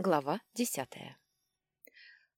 Глава десятая.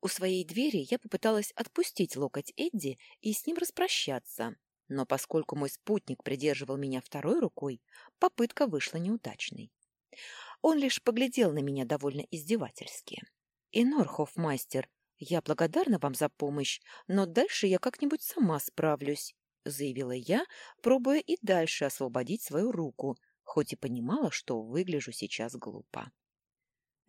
У своей двери я попыталась отпустить локоть Эдди и с ним распрощаться, но поскольку мой спутник придерживал меня второй рукой, попытка вышла неудачной. Он лишь поглядел на меня довольно издевательски. «Инорхоф, мастер, я благодарна вам за помощь, но дальше я как-нибудь сама справлюсь», заявила я, пробуя и дальше освободить свою руку, хоть и понимала, что выгляжу сейчас глупо.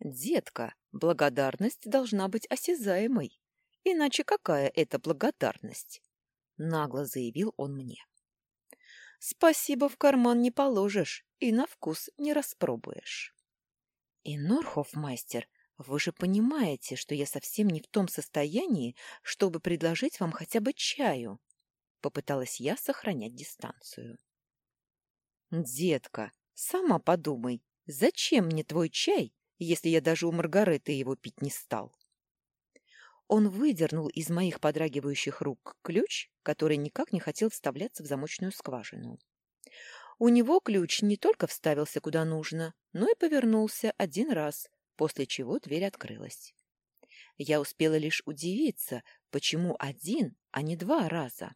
«Детка, благодарность должна быть осязаемой. Иначе какая это благодарность?» Нагло заявил он мне. «Спасибо в карман не положишь и на вкус не распробуешь». «И Норхоф, мастер, вы же понимаете, что я совсем не в том состоянии, чтобы предложить вам хотя бы чаю». Попыталась я сохранять дистанцию. «Детка, сама подумай, зачем мне твой чай, если я даже у Маргареты его пить не стал. Он выдернул из моих подрагивающих рук ключ, который никак не хотел вставляться в замочную скважину. У него ключ не только вставился куда нужно, но и повернулся один раз, после чего дверь открылась. Я успела лишь удивиться, почему один, а не два раза.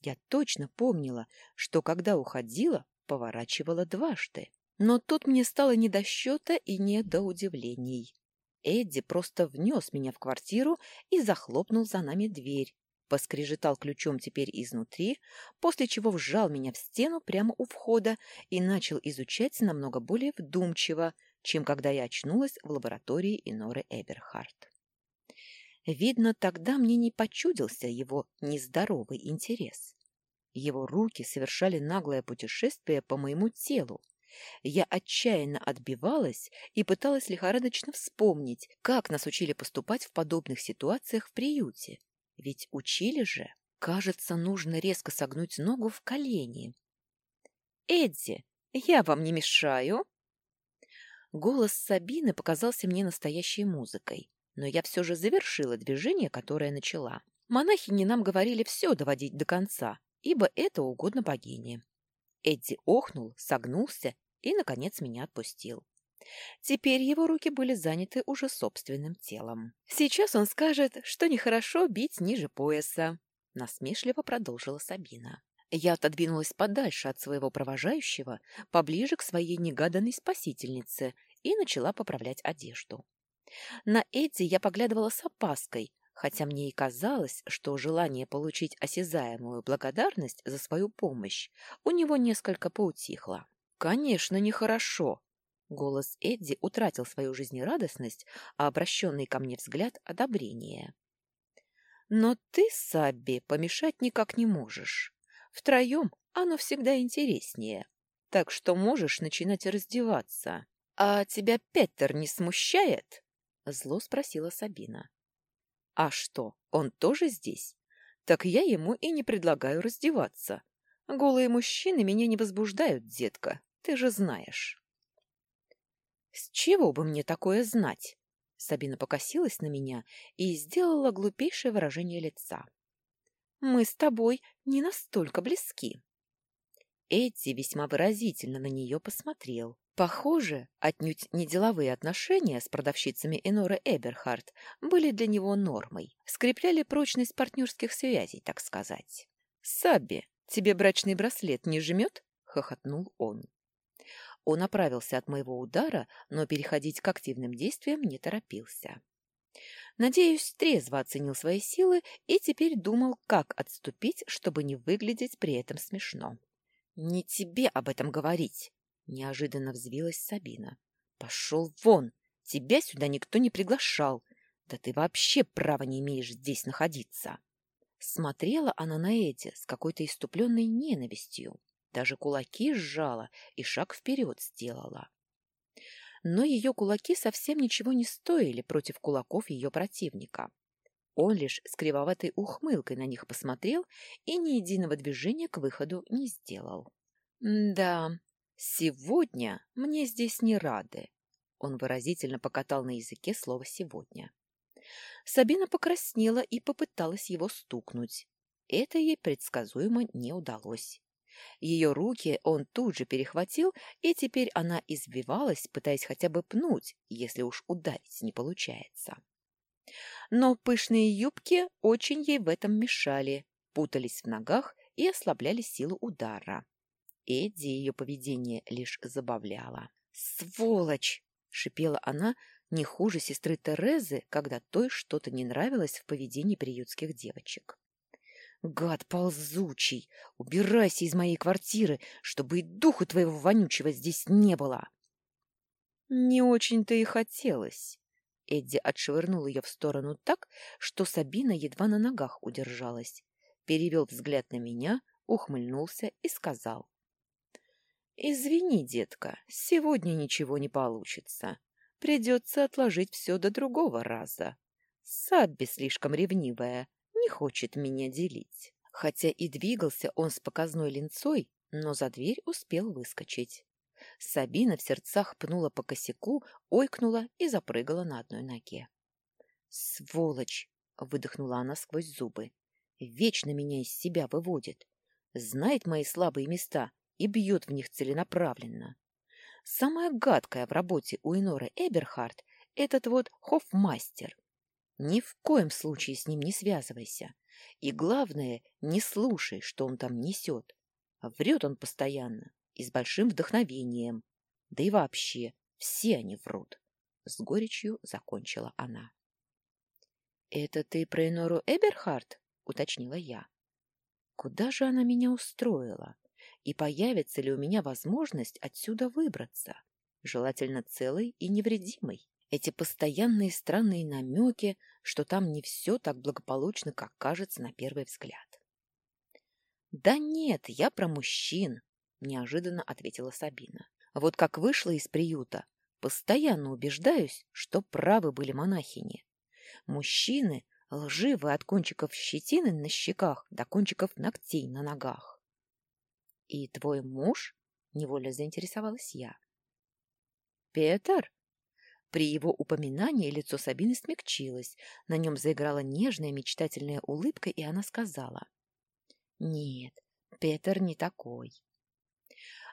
Я точно помнила, что когда уходила, поворачивала дважды. Но тут мне стало не до счета и не до удивлений. Эдди просто внес меня в квартиру и захлопнул за нами дверь, поскрежетал ключом теперь изнутри, после чего вжал меня в стену прямо у входа и начал изучать намного более вдумчиво, чем когда я очнулась в лаборатории Иноры Эберхарт. Видно, тогда мне не почудился его нездоровый интерес. Его руки совершали наглое путешествие по моему телу, я отчаянно отбивалась и пыталась лихорадочно вспомнить, как нас учили поступать в подобных ситуациях в приюте. Ведь учили же. Кажется, нужно резко согнуть ногу в колени. «Эдди, я вам не мешаю?» Голос Сабины показался мне настоящей музыкой, но я все же завершила движение, которое начала. Монахини нам говорили все доводить до конца, ибо это угодно богине. Эдди охнул, согнулся и, наконец, меня отпустил. Теперь его руки были заняты уже собственным телом. Сейчас он скажет, что нехорошо бить ниже пояса, насмешливо продолжила Сабина. Я отодвинулась подальше от своего провожающего, поближе к своей негаданной спасительнице и начала поправлять одежду. На Эдди я поглядывала с опаской, хотя мне и казалось, что желание получить осязаемую благодарность за свою помощь у него несколько поутихло. «Конечно, нехорошо!» Голос Эдди утратил свою жизнерадостность, а обращенный ко мне взгляд — одобрение. «Но ты, Сабби, помешать никак не можешь. Втроем оно всегда интереснее, так что можешь начинать раздеваться. А тебя Петер не смущает?» — зло спросила Сабина. «А что, он тоже здесь? Так я ему и не предлагаю раздеваться. Голые мужчины меня не возбуждают, детка, ты же знаешь. С чего бы мне такое знать? Сабина покосилась на меня и сделала глупейшее выражение лица. Мы с тобой не настолько близки. Эдди весьма выразительно на нее посмотрел. Похоже, отнюдь не деловые отношения с продавщицами Эноры Эберхарт были для него нормой, скрепляли прочность партнерских связей, так сказать. «Сабби, тебе брачный браслет не жмет?» — хохотнул он. Он оправился от моего удара, но переходить к активным действиям не торопился. Надеюсь, трезво оценил свои силы и теперь думал, как отступить, чтобы не выглядеть при этом смешно. «Не тебе об этом говорить!» — неожиданно взвилась Сабина. «Пошел вон! Тебя сюда никто не приглашал! Да ты вообще права не имеешь здесь находиться!» Смотрела она на Эдди с какой-то иступленной ненавистью. Даже кулаки сжала и шаг вперед сделала. Но ее кулаки совсем ничего не стоили против кулаков ее противника. Он лишь с кривоватой ухмылкой на них посмотрел и ни единого движения к выходу не сделал. «Да, сегодня мне здесь не рады», — он выразительно покатал на языке слово «сегодня». Сабина покраснела и попыталась его стукнуть. Это ей предсказуемо не удалось. Ее руки он тут же перехватил, и теперь она извивалась, пытаясь хотя бы пнуть, если уж ударить не получается. Но пышные юбки очень ей в этом мешали, путались в ногах и ослабляли силу удара. Эдди ее поведение лишь забавляло. «Сволочь!» — шипела она, не хуже сестры Терезы, когда той что-то не нравилось в поведении приютских девочек. «Гад ползучий! Убирайся из моей квартиры, чтобы и духу твоего вонючего здесь не было!» «Не очень-то и хотелось». Эдди отшвырнул ее в сторону так, что Сабина едва на ногах удержалась. Перевел взгляд на меня, ухмыльнулся и сказал. «Извини, детка, сегодня ничего не получится. Придется отложить все до другого раза. Сабби слишком ревнивая, не хочет меня делить». Хотя и двигался он с показной линцой, но за дверь успел выскочить. Сабина в сердцах пнула по косяку, ойкнула и запрыгала на одной ноге. «Сволочь!» — выдохнула она сквозь зубы. «Вечно меня из себя выводит. Знает мои слабые места и бьет в них целенаправленно. Самое гадкое в работе у Иноры Эберхард — этот вот хофмастер. Ни в коем случае с ним не связывайся. И главное, не слушай, что он там несет. Врет он постоянно и с большим вдохновением. Да и вообще, все они врут. С горечью закончила она. — Это ты про Инору Эберхард? — уточнила я. — Куда же она меня устроила? и появится ли у меня возможность отсюда выбраться, желательно целой и невредимой. Эти постоянные странные намеки, что там не все так благополучно, как кажется на первый взгляд. «Да нет, я про мужчин», — неожиданно ответила Сабина. «Вот как вышла из приюта, постоянно убеждаюсь, что правы были монахини. Мужчины лживы от кончиков щетины на щеках до кончиков ногтей на ногах. «И твой муж?» — невольно заинтересовалась я. «Петр?» При его упоминании лицо Сабины смягчилось, на нем заиграла нежная мечтательная улыбка, и она сказала. «Нет, Петр не такой».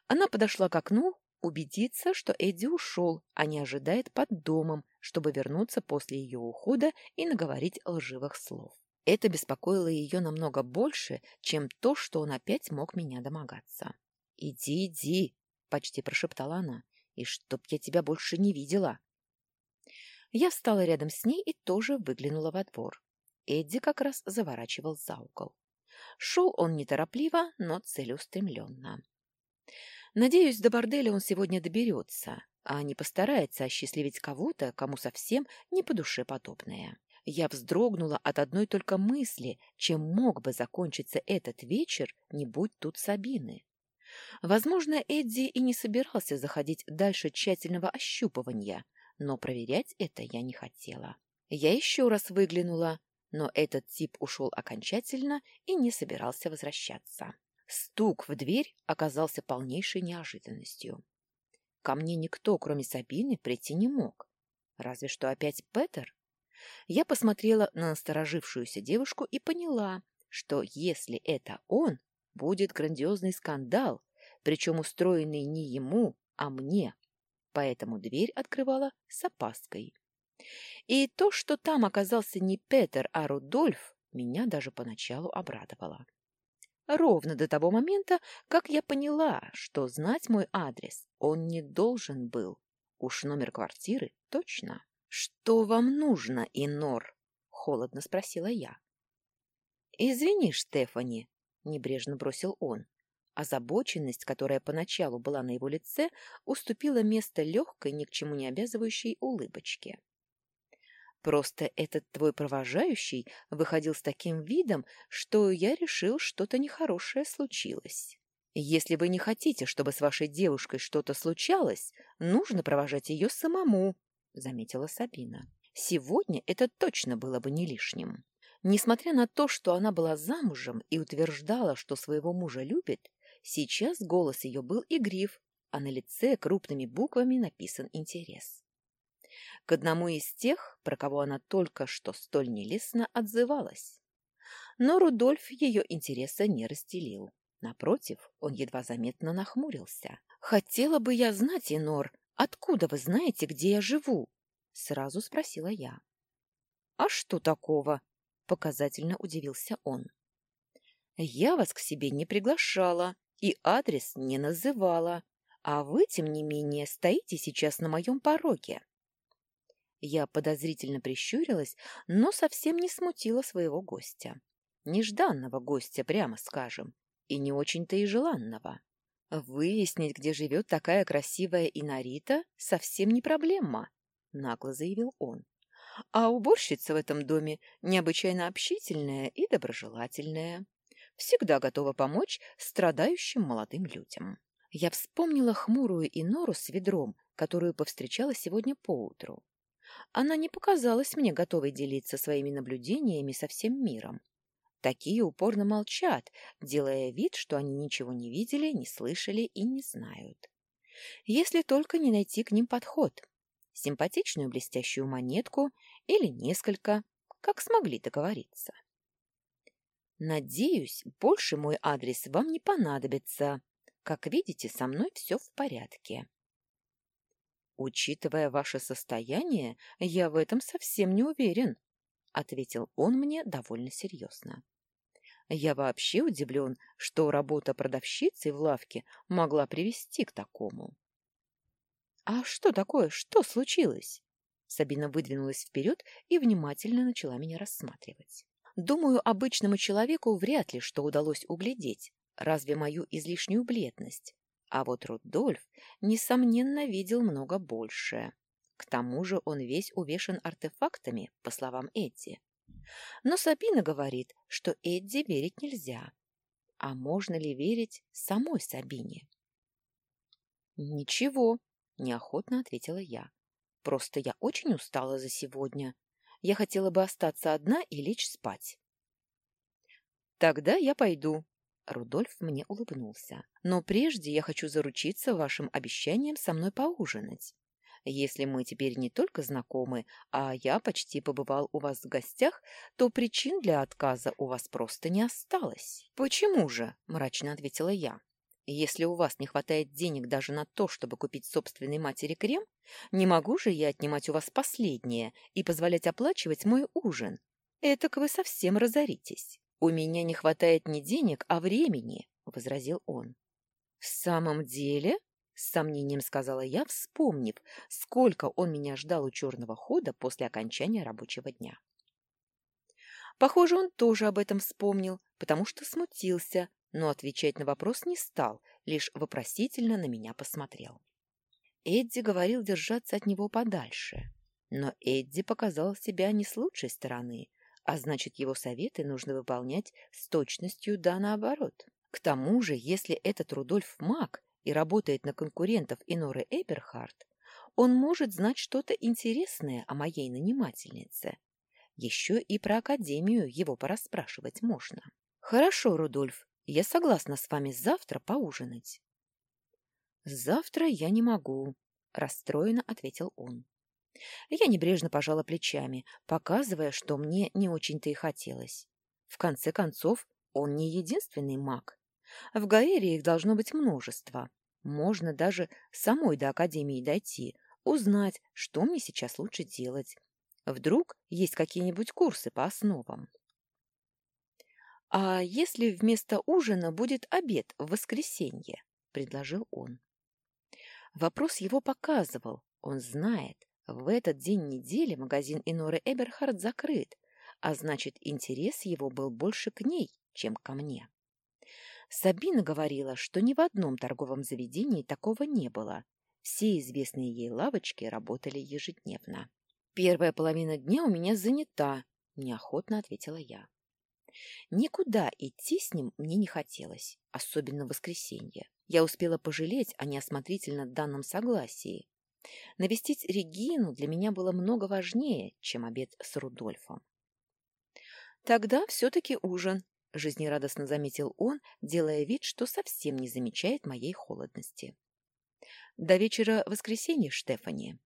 Она подошла к окну, убедиться, что Эдди ушел, а не ожидает под домом, чтобы вернуться после ее ухода и наговорить лживых слов. Это беспокоило ее намного больше, чем то, что он опять мог меня домогаться. «Иди, иди!» — почти прошептала она. «И чтоб я тебя больше не видела!» Я встала рядом с ней и тоже выглянула во двор. Эдди как раз заворачивал за угол. Шел он неторопливо, но целеустремленно. Надеюсь, до борделя он сегодня доберется, а не постарается осчастливить кого-то, кому совсем не по душе подобное. Я вздрогнула от одной только мысли, чем мог бы закончиться этот вечер, не будь тут Сабины. Возможно, Эдди и не собирался заходить дальше тщательного ощупывания, но проверять это я не хотела. Я еще раз выглянула, но этот тип ушел окончательно и не собирался возвращаться. Стук в дверь оказался полнейшей неожиданностью. Ко мне никто, кроме Сабины, прийти не мог. Разве что опять Петер. Я посмотрела на насторожившуюся девушку и поняла, что если это он, будет грандиозный скандал, причем устроенный не ему, а мне. Поэтому дверь открывала с опаской. И то, что там оказался не Петер, а Рудольф, меня даже поначалу обрадовало. Ровно до того момента, как я поняла, что знать мой адрес он не должен был. Уж номер квартиры точно. «Что вам нужно, Инор?» — холодно спросила я. «Извини, Штефани», — небрежно бросил он. Озабоченность, которая поначалу была на его лице, уступила место легкой, ни к чему не обязывающей улыбочке. «Просто этот твой провожающий выходил с таким видом, что я решил, что-то нехорошее случилось. Если вы не хотите, чтобы с вашей девушкой что-то случалось, нужно провожать ее самому, — заметила Сабина. «Сегодня это точно было бы не лишним». Несмотря на то, что она была замужем и утверждала, что своего мужа любит, сейчас голос ее был игрив, а на лице крупными буквами написан интерес. К одному из тех, про кого она только что столь нелестно отзывалась. Но Рудольф ее интереса не разделил. Напротив, он едва заметно нахмурился. «Хотела бы я знать, Инор, откуда вы знаете, где я живу?» Сразу спросила я. «А что такого?» — показательно удивился он. «Я вас к себе не приглашала и адрес не называла, а вы, тем не менее, стоите сейчас на моем пороге». Я подозрительно прищурилась, но совсем не смутила своего гостя. Нежданного гостя, прямо скажем, и не очень-то и желанного. Выяснить, где живет такая красивая Инарита, совсем не проблема, — нагло заявил он. А уборщица в этом доме необычайно общительная и доброжелательная. Всегда готова помочь страдающим молодым людям. Я вспомнила хмурую Инору с ведром, которую повстречала сегодня поутру. Она не показалась мне готовой делиться своими наблюдениями со всем миром. Такие упорно молчат, делая вид, что они ничего не видели, не слышали и не знают. Если только не найти к ним подход. Симпатичную блестящую монетку или несколько, как смогли договориться. Надеюсь, больше мой адрес вам не понадобится. Как видите, со мной все в порядке. Учитывая ваше состояние, я в этом совсем не уверен, — ответил он мне довольно серьезно. Я вообще удивлен, что работа продавщицей в лавке могла привести к такому. — А что такое? Что случилось? Сабина выдвинулась вперед и внимательно начала меня рассматривать. Думаю, обычному человеку вряд ли что удалось углядеть, разве мою излишнюю бледность. А вот Рудольф, несомненно, видел много большее. К тому же он весь увешан артефактами, по словам Эдди. Но Сабина говорит, что Эдди верить нельзя. А можно ли верить самой Сабине? «Ничего», — неохотно ответила я. «Просто я очень устала за сегодня. Я хотела бы остаться одна и лечь спать». «Тогда я пойду», — Рудольф мне улыбнулся. «Но прежде я хочу заручиться вашим обещанием со мной поужинать. Если мы теперь не только знакомы, а я почти побывал у вас в гостях, то причин для отказа у вас просто не осталось. Почему же? мрачно ответила я. Если у вас не хватает денег даже на то, чтобы купить собственной матери крем, не могу же я отнимать у вас последнее и позволять оплачивать мой ужин. Этак вы совсем разоритесь. У меня не хватает не денег, а времени, — возразил он. — В самом деле? С сомнением сказала я, вспомнив, сколько он меня ждал у черного хода после окончания рабочего дня. Похоже, он тоже об этом вспомнил, потому что смутился, но отвечать на вопрос не стал, лишь вопросительно на меня посмотрел. Эдди говорил держаться от него подальше, но Эдди показал себя не с лучшей стороны, а значит, его советы нужно выполнять с точностью да наоборот. К тому же, если этот Рудольф маг, и работает на конкурентов Иноры Эберхард, он может знать что-то интересное о моей нанимательнице. Еще и про Академию его порасспрашивать можно. Хорошо, Рудольф, я согласна с вами завтра поужинать. Завтра я не могу, расстроенно ответил он. Я небрежно пожала плечами, показывая, что мне не очень-то и хотелось. В конце концов, он не единственный маг. В Гаэре их должно быть множество. Можно даже самой до Академии дойти, узнать, что мне сейчас лучше делать. Вдруг есть какие-нибудь курсы по основам. «А если вместо ужина будет обед в воскресенье?» — предложил он. Вопрос его показывал. Он знает, в этот день недели магазин Иноры Эберхард закрыт, а значит, интерес его был больше к ней, чем ко мне. Сабина говорила, что ни в одном торговом заведении такого не было. Все известные ей лавочки работали ежедневно. «Первая половина дня у меня занята», — неохотно ответила я. Никуда идти с ним мне не хотелось, особенно в воскресенье. Я успела пожалеть о неосмотрительно данном согласии. Навестить Регину для меня было много важнее, чем обед с Рудольфом. «Тогда все-таки ужин», — жизнерадостно заметил он, делая вид, что совсем не замечает моей холодности. «До вечера воскресенья, Штефани».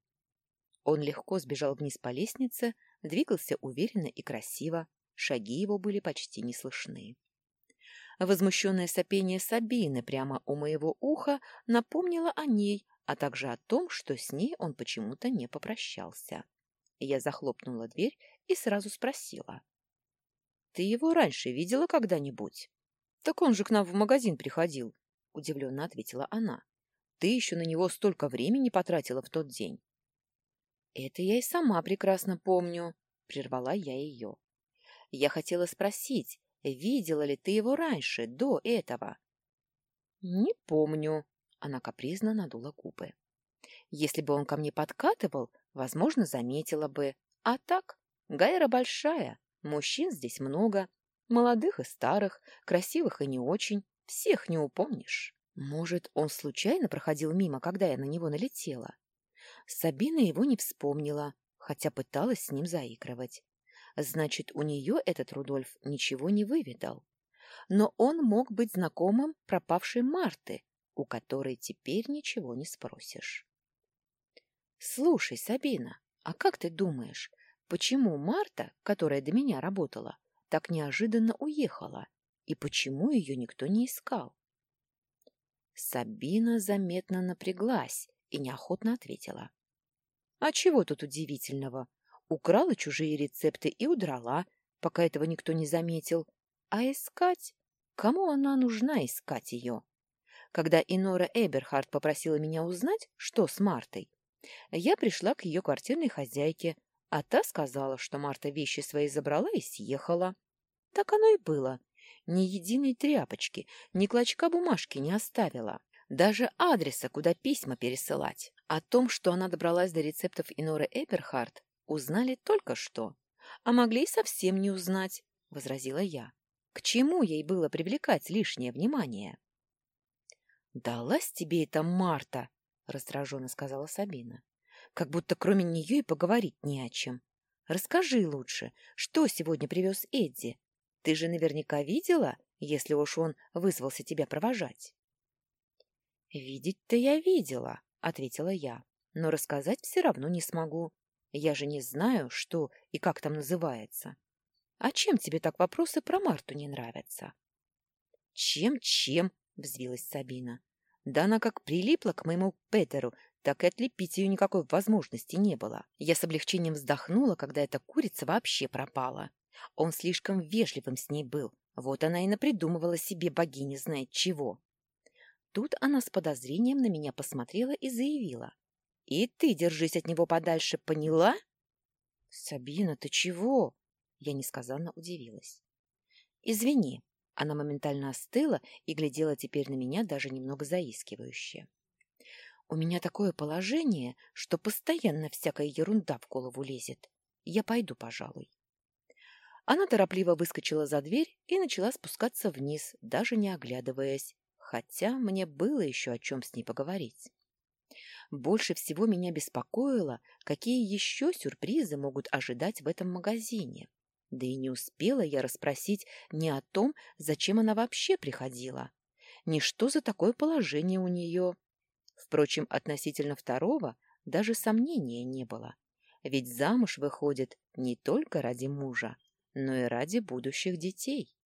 Он легко сбежал вниз по лестнице, двигался уверенно и красиво, шаги его были почти не слышны. Возмущенное сопение Сабины прямо у моего уха напомнило о ней, а также о том, что с ней он почему-то не попрощался. Я захлопнула дверь и сразу спросила. «Ты его раньше видела когда-нибудь?» «Так он же к нам в магазин приходил», — удивленно ответила она. «Ты еще на него столько времени потратила в тот день». «Это я и сама прекрасно помню», — прервала я ее. «Я хотела спросить, видела ли ты его раньше, до этого?» «Не помню», — она капризно надула губы. «Если бы он ко мне подкатывал, возможно, заметила бы. А так, Гайра большая, мужчин здесь много, молодых и старых, красивых и не очень, всех не упомнишь. Может, он случайно проходил мимо, когда я на него налетела?» Сабина его не вспомнила, хотя пыталась с ним заигрывать. Значит, у нее этот Рудольф ничего не выведал. Но он мог быть знакомым пропавшей Марты, у которой теперь ничего не спросишь. «Слушай, Сабина, а как ты думаешь, почему Марта, которая до меня работала, так неожиданно уехала, и почему ее никто не искал?» Сабина заметно напряглась и неохотно ответила. «А чего тут удивительного? Украла чужие рецепты и удрала, пока этого никто не заметил. А искать? Кому она нужна искать ее? Когда Инора Эберхард попросила меня узнать, что с Мартой, я пришла к ее квартирной хозяйке, а та сказала, что Марта вещи свои забрала и съехала. Так оно и было. Ни единой тряпочки, ни клочка бумажки не оставила. Даже адреса, куда письма пересылать. О том, что она добралась до рецептов Иноры Эберхард, узнали только что. А могли и совсем не узнать, — возразила я. К чему ей было привлекать лишнее внимание? «Далась тебе эта Марта!» — раздраженно сказала Сабина. «Как будто кроме нее и поговорить не о чем. Расскажи лучше, что сегодня привез Эдди? Ты же наверняка видела, если уж он вызвался тебя провожать?» «Видеть-то я видела», — ответила я, «но рассказать все равно не смогу. Я же не знаю, что и как там называется. А чем тебе так вопросы про Марту не нравятся?» «Чем-чем?» — взвилась Сабина. «Да она как прилипла к моему Петеру, так и отлепить ее никакой возможности не было. Я с облегчением вздохнула, когда эта курица вообще пропала. Он слишком вежливым с ней был, вот она и напридумывала себе богиня знает чего. Тут она с подозрением на меня посмотрела и заявила. «И ты держись от него подальше, поняла?» «Сабина, ты чего?» Я несказанно удивилась. «Извини». Она моментально остыла и глядела теперь на меня даже немного заискивающе. «У меня такое положение, что постоянно всякая ерунда в голову лезет. Я пойду, пожалуй». Она торопливо выскочила за дверь и начала спускаться вниз, даже не оглядываясь, хотя мне было еще о чем с ней поговорить. Больше всего меня беспокоило, какие еще сюрпризы могут ожидать в этом магазине. Да и не успела я расспросить ни о том, зачем она вообще приходила, ни что за такое положение у нее. Впрочем, относительно второго даже сомнения не было, ведь замуж выходит не только ради мужа, но и ради будущих детей.